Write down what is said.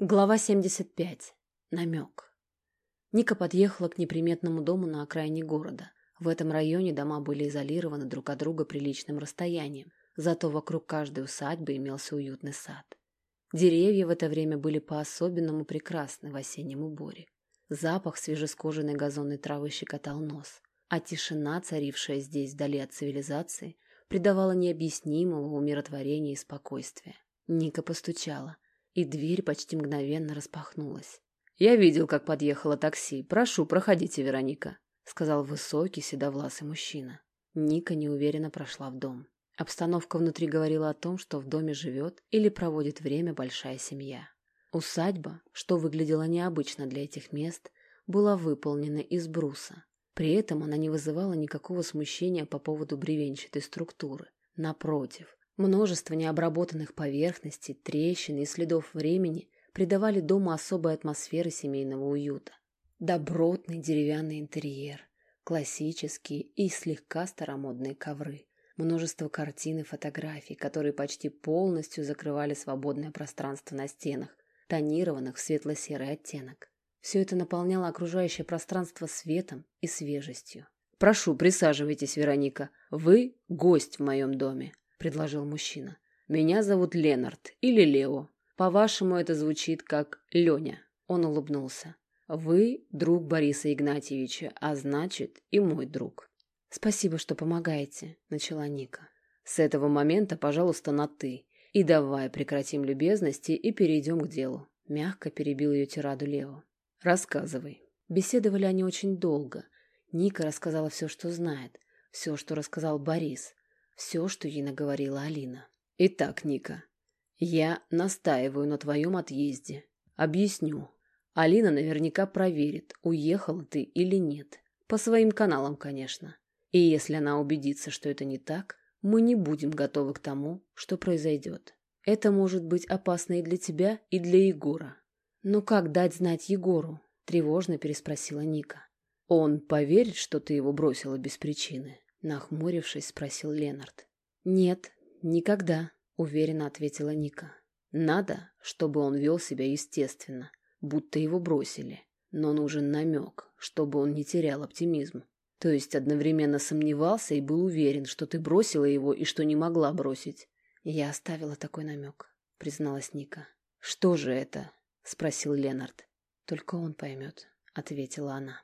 Глава 75. Намек. Ника подъехала к неприметному дому на окраине города. В этом районе дома были изолированы друг от друга приличным расстоянием, зато вокруг каждой усадьбы имелся уютный сад. Деревья в это время были по-особенному прекрасны в осеннем уборе. Запах свежескоженной газонной травы щекотал нос, а тишина, царившая здесь вдали от цивилизации, придавала необъяснимого умиротворения и спокойствия. Ника постучала и дверь почти мгновенно распахнулась. «Я видел, как подъехало такси. Прошу, проходите, Вероника», — сказал высокий седовласый мужчина. Ника неуверенно прошла в дом. Обстановка внутри говорила о том, что в доме живет или проводит время большая семья. Усадьба, что выглядело необычно для этих мест, была выполнена из бруса. При этом она не вызывала никакого смущения по поводу бревенчатой структуры. Напротив, Множество необработанных поверхностей, трещин и следов времени придавали дому особой атмосферы семейного уюта. Добротный деревянный интерьер, классические и слегка старомодные ковры, множество картин и фотографий, которые почти полностью закрывали свободное пространство на стенах, тонированных в светло-серый оттенок. Все это наполняло окружающее пространство светом и свежестью. «Прошу, присаживайтесь, Вероника. Вы гость в моем доме», — предложил мужчина. «Меня зовут Ленард или Лео. По-вашему, это звучит как Леня». Он улыбнулся. «Вы друг Бориса Игнатьевича, а значит, и мой друг». «Спасибо, что помогаете», — начала Ника. «С этого момента, пожалуйста, на «ты». И давай прекратим любезности и перейдем к делу». Мягко перебил ее тираду Лео. «Рассказывай». Беседовали они очень долго. Ника рассказала все, что знает, все, что рассказал Борис, все, что ей наговорила Алина. «Итак, Ника, я настаиваю на твоем отъезде. Объясню. Алина наверняка проверит, уехала ты или нет. По своим каналам, конечно. И если она убедится, что это не так, мы не будем готовы к тому, что произойдет. Это может быть опасно и для тебя, и для Егора. «Ну как дать знать Егору?» – тревожно переспросила Ника. «Он поверит, что ты его бросила без причины?» Нахмурившись, спросил Ленард. «Нет, никогда», — уверенно ответила Ника. «Надо, чтобы он вел себя естественно, будто его бросили. Но нужен намек, чтобы он не терял оптимизм. То есть одновременно сомневался и был уверен, что ты бросила его и что не могла бросить. Я оставила такой намек, призналась Ника. Что же это? спросил Ленард. Только он поймет, ответила она.